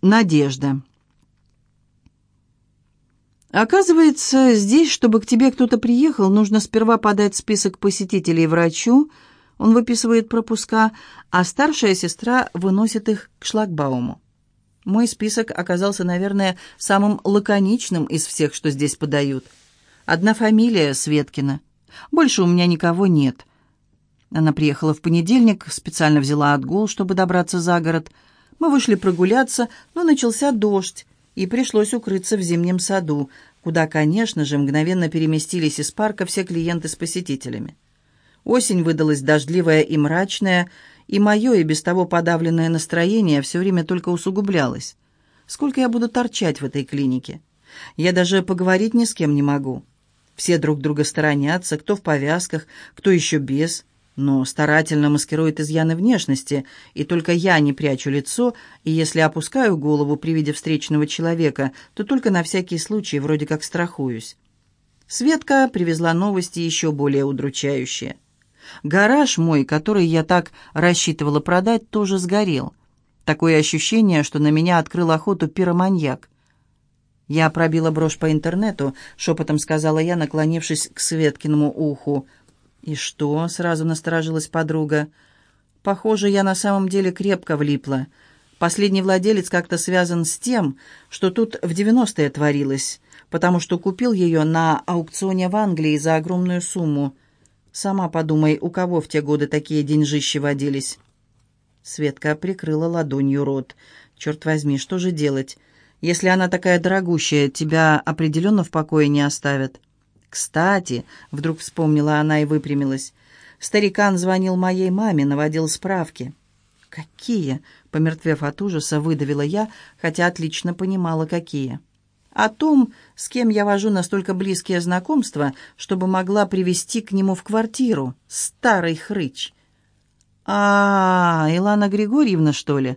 Надежда. Оказывается, здесь, чтобы к тебе кто-то приехал, нужно сперва подать список посетителей врачу, он выписывает пропуска, а старшая сестра выносит их к шлагбауму. Мой список оказался, наверное, самым лаконичным из всех, что здесь подают. Одна фамилия — Светкина. Больше у меня никого нет. Она приехала в понедельник, специально взяла отгул, чтобы добраться за город. Мы вышли прогуляться, но начался дождь, и пришлось укрыться в зимнем саду, куда, конечно же, мгновенно переместились из парка все клиенты с посетителями. Осень выдалась дождливая и мрачная, и мое и без того подавленное настроение все время только усугублялось. Сколько я буду торчать в этой клинике? Я даже поговорить ни с кем не могу. Все друг друга сторонятся, кто в повязках, кто еще без но старательно маскирует изъяны внешности, и только я не прячу лицо, и если опускаю голову при виде встречного человека, то только на всякий случай вроде как страхуюсь. Светка привезла новости еще более удручающие. Гараж мой, который я так рассчитывала продать, тоже сгорел. Такое ощущение, что на меня открыл охоту пироманьяк. Я пробила брошь по интернету, шепотом сказала я, наклонившись к Светкиному уху – «И что?» — сразу насторожилась подруга. «Похоже, я на самом деле крепко влипла. Последний владелец как-то связан с тем, что тут в девяностые творилось, потому что купил ее на аукционе в Англии за огромную сумму. Сама подумай, у кого в те годы такие деньжищи водились?» Светка прикрыла ладонью рот. «Черт возьми, что же делать? Если она такая дорогущая, тебя определенно в покое не оставят». «Кстати», — вдруг вспомнила она и выпрямилась, «старикан звонил моей маме, наводил справки». «Какие?» — помертвев от ужаса, выдавила я, хотя отлично понимала, какие. «О том, с кем я вожу настолько близкие знакомства, чтобы могла привести к нему в квартиру. Старый хрыч». «А, -а, -а Илана Григорьевна, что ли?»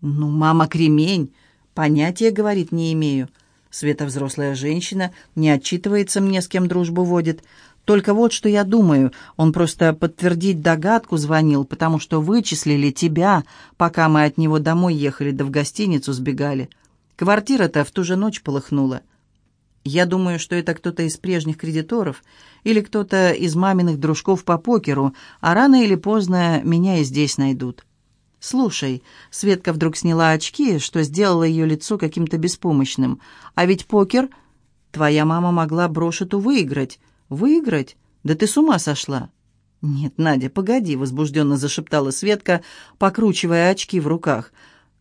«Ну, мама кремень. Понятия, — говорит, — не имею. Света взрослая женщина, не отчитывается мне, с кем дружбу водит. Только вот что я думаю, он просто подтвердить догадку звонил, потому что вычислили тебя, пока мы от него домой ехали да в гостиницу сбегали. Квартира-то в ту же ночь полыхнула. Я думаю, что это кто-то из прежних кредиторов или кто-то из маминых дружков по покеру, а рано или поздно меня и здесь найдут. «Слушай», — Светка вдруг сняла очки, что сделало ее лицо каким-то беспомощным. «А ведь покер... Твоя мама могла брошету выиграть». «Выиграть? Да ты с ума сошла!» «Нет, Надя, погоди», — возбужденно зашептала Светка, покручивая очки в руках.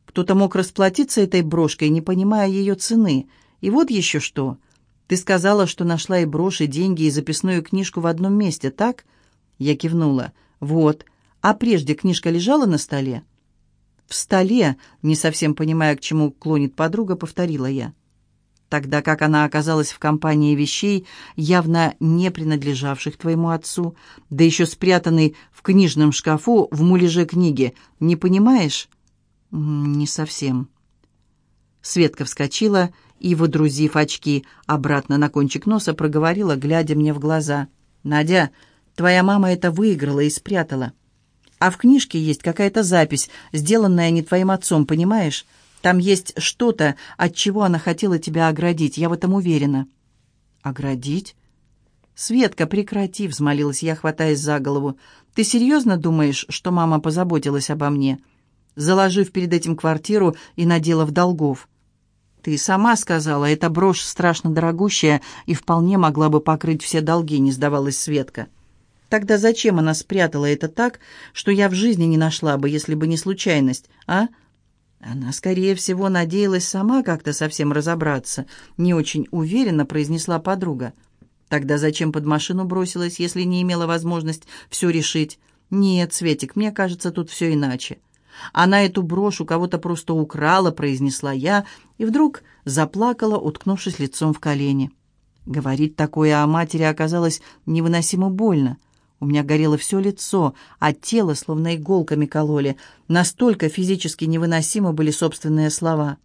«Кто-то мог расплатиться этой брошкой, не понимая ее цены. И вот еще что. Ты сказала, что нашла и брошь, и деньги, и записную книжку в одном месте, так?» Я кивнула. «Вот. А прежде книжка лежала на столе?» «В столе», не совсем понимая, к чему клонит подруга, повторила я. Тогда как она оказалась в компании вещей, явно не принадлежавших твоему отцу, да еще спрятанной в книжном шкафу в муляже книги, не понимаешь? Не совсем. Светка вскочила и, водрузив очки обратно на кончик носа, проговорила, глядя мне в глаза. «Надя, твоя мама это выиграла и спрятала. А в книжке есть какая-то запись, сделанная не твоим отцом, понимаешь? Там есть что-то, от чего она хотела тебя оградить, я в этом уверена». «Оградить?» «Светка, прекрати», — взмолилась я, хватаясь за голову. «Ты серьезно думаешь, что мама позаботилась обо мне, заложив перед этим квартиру и наделав долгов?» «Ты сама сказала, эта брошь страшно дорогущая и вполне могла бы покрыть все долги», — не сдавалась Светка. «Светка». Тогда зачем она спрятала это так, что я в жизни не нашла бы, если бы не случайность, а? Она, скорее всего, надеялась сама как-то совсем разобраться, не очень уверенно произнесла подруга. Тогда зачем под машину бросилась, если не имела возможность все решить? Нет, Светик, мне кажется, тут все иначе. Она эту брошь у кого-то просто украла, произнесла я, и вдруг заплакала, уткнувшись лицом в колени. Говорить такое о матери оказалось невыносимо больно. У меня горело все лицо, а тело словно иголками кололи. Настолько физически невыносимы были собственные слова.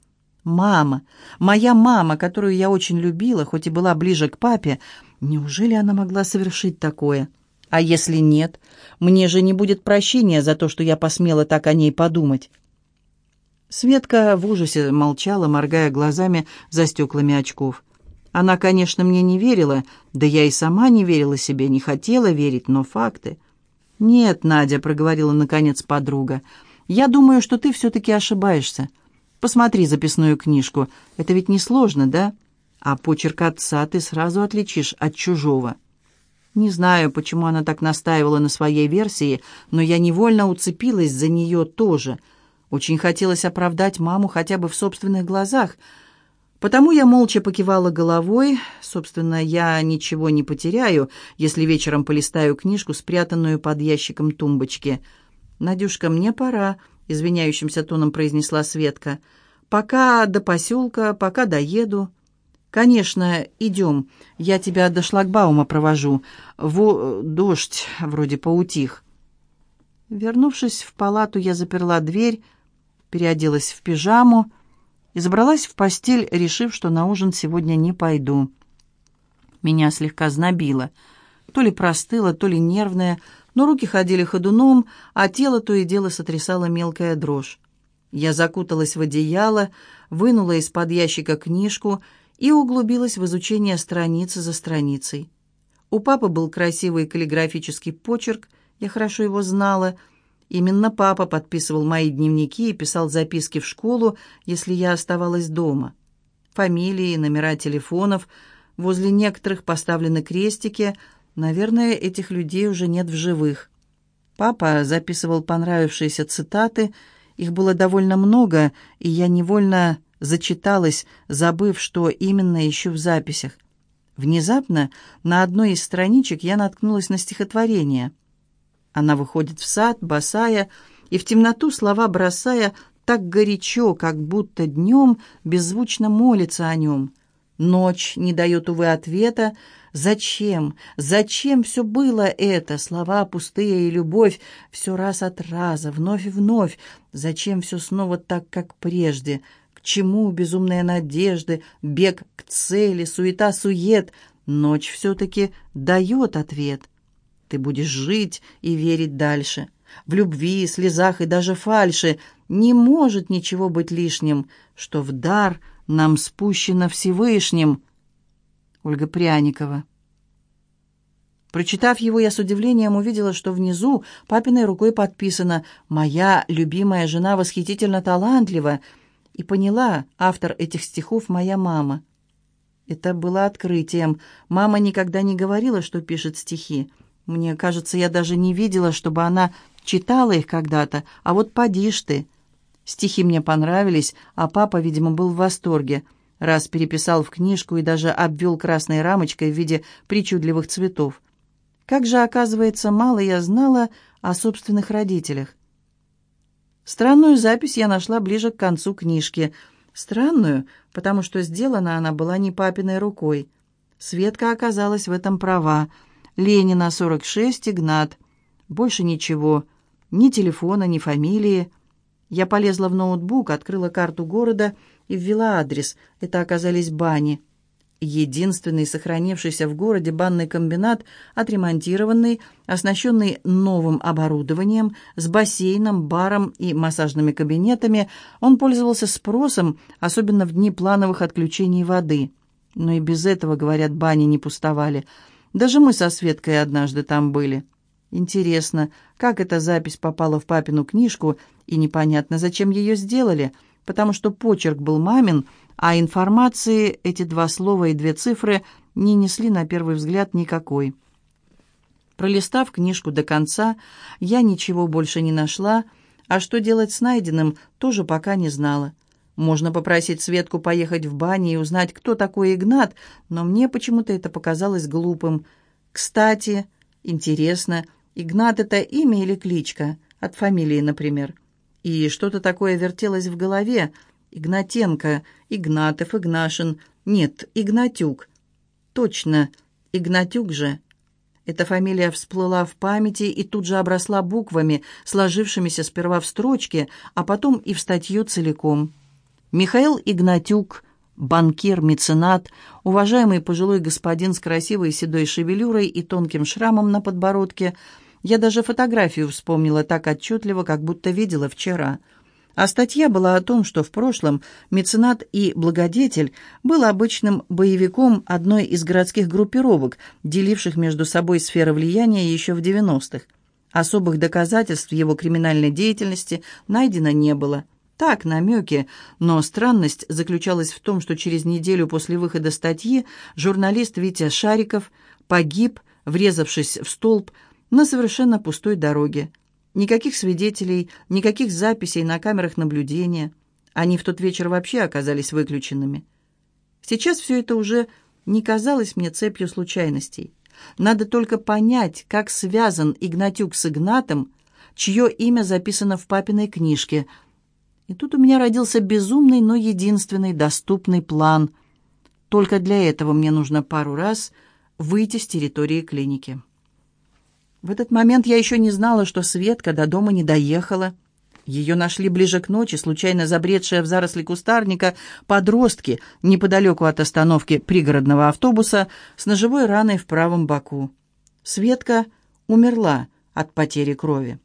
«Мама! Моя мама, которую я очень любила, хоть и была ближе к папе, неужели она могла совершить такое? А если нет, мне же не будет прощения за то, что я посмела так о ней подумать». Светка в ужасе молчала, моргая глазами за стеклами очков. Она, конечно, мне не верила, да я и сама не верила себе, не хотела верить, но факты... «Нет, Надя», — проговорила наконец подруга, — «я думаю, что ты все-таки ошибаешься. Посмотри записную книжку. Это ведь несложно, да? А почерк отца ты сразу отличишь от чужого». Не знаю, почему она так настаивала на своей версии, но я невольно уцепилась за нее тоже. Очень хотелось оправдать маму хотя бы в собственных глазах — Потому я молча покивала головой. Собственно, я ничего не потеряю, если вечером полистаю книжку, спрятанную под ящиком тумбочки. «Надюшка, мне пора», — извиняющимся тоном произнесла Светка. «Пока до поселка, пока доеду». «Конечно, идем. Я тебя до шлагбаума провожу. Во... Дождь вроде поутих». Вернувшись в палату, я заперла дверь, переоделась в пижаму, и забралась в постель, решив, что на ужин сегодня не пойду. Меня слегка знобило. То ли простыло, то ли нервное, но руки ходили ходуном, а тело то и дело сотрясало мелкая дрожь. Я закуталась в одеяло, вынула из-под ящика книжку и углубилась в изучение страницы за страницей. У папы был красивый каллиграфический почерк, я хорошо его знала — Именно папа подписывал мои дневники и писал записки в школу, если я оставалась дома. Фамилии, номера телефонов, возле некоторых поставлены крестики. Наверное, этих людей уже нет в живых. Папа записывал понравившиеся цитаты, их было довольно много, и я невольно зачиталась, забыв, что именно ищу в записях. Внезапно на одной из страничек я наткнулась на стихотворение — она выходит в сад, босая, и в темноту слова бросая так горячо, как будто днем беззвучно молится о нем. Ночь не дает, увы, ответа. Зачем? Зачем все было это? Слова пустые и любовь все раз от раза, вновь и вновь. Зачем все снова так, как прежде? К чему безумные надежды, бег к цели, суета-сует? Ночь все-таки дает ответ — ты будешь жить и верить дальше. В любви, слезах и даже фальши не может ничего быть лишним, что в дар нам спущено Всевышним. Ольга Пряникова. Прочитав его, я с удивлением увидела, что внизу папиной рукой подписано «Моя любимая жена восхитительно талантлива», и поняла, автор этих стихов — моя мама. Это было открытием. Мама никогда не говорила, что пишет стихи. Мне кажется, я даже не видела, чтобы она читала их когда-то, а вот поди ж ты. Стихи мне понравились, а папа, видимо, был в восторге. Раз переписал в книжку и даже обвел красной рамочкой в виде причудливых цветов. Как же, оказывается, мало я знала о собственных родителях. Странную запись я нашла ближе к концу книжки. Странную, потому что сделана она была не папиной рукой. Светка оказалась в этом права — Ленина, 46, Игнат. Больше ничего. Ни телефона, ни фамилии. Я полезла в ноутбук, открыла карту города и ввела адрес. Это оказались бани. Единственный сохранившийся в городе банный комбинат, отремонтированный, оснащенный новым оборудованием, с бассейном, баром и массажными кабинетами, он пользовался спросом, особенно в дни плановых отключений воды. Но и без этого, говорят, бани не пустовали – даже мы со Светкой однажды там были. Интересно, как эта запись попала в папину книжку, и непонятно, зачем ее сделали, потому что почерк был мамин, а информации эти два слова и две цифры не несли на первый взгляд никакой. Пролистав книжку до конца, я ничего больше не нашла, а что делать с найденным, тоже пока не знала. Можно попросить Светку поехать в баню и узнать, кто такой Игнат, но мне почему-то это показалось глупым. Кстати, интересно, Игнат — это имя или кличка? От фамилии, например. И что-то такое вертелось в голове. Игнатенко, Игнатов, Игнашин. Нет, Игнатюк. Точно, Игнатюк же. Эта фамилия всплыла в памяти и тут же обросла буквами, сложившимися сперва в строчке, а потом и в статью целиком. Михаил Игнатюк, банкир, меценат, уважаемый пожилой господин с красивой седой шевелюрой и тонким шрамом на подбородке. Я даже фотографию вспомнила так отчетливо, как будто видела вчера. А статья была о том, что в прошлом меценат и благодетель был обычным боевиком одной из городских группировок, деливших между собой сферы влияния еще в 90-х. Особых доказательств его криминальной деятельности найдено не было. Так, намеки, но странность заключалась в том, что через неделю после выхода статьи журналист Витя Шариков погиб, врезавшись в столб на совершенно пустой дороге. Никаких свидетелей, никаких записей на камерах наблюдения. Они в тот вечер вообще оказались выключенными. Сейчас все это уже не казалось мне цепью случайностей. Надо только понять, как связан Игнатюк с Игнатом, чье имя записано в папиной книжке. И тут у меня родился безумный, но единственный доступный план. Только для этого мне нужно пару раз выйти с территории клиники. В этот момент я еще не знала, что Светка до дома не доехала. Ее нашли ближе к ночи, случайно забредшая в заросли кустарника, подростки неподалеку от остановки пригородного автобуса с ножевой раной в правом боку. Светка умерла от потери крови.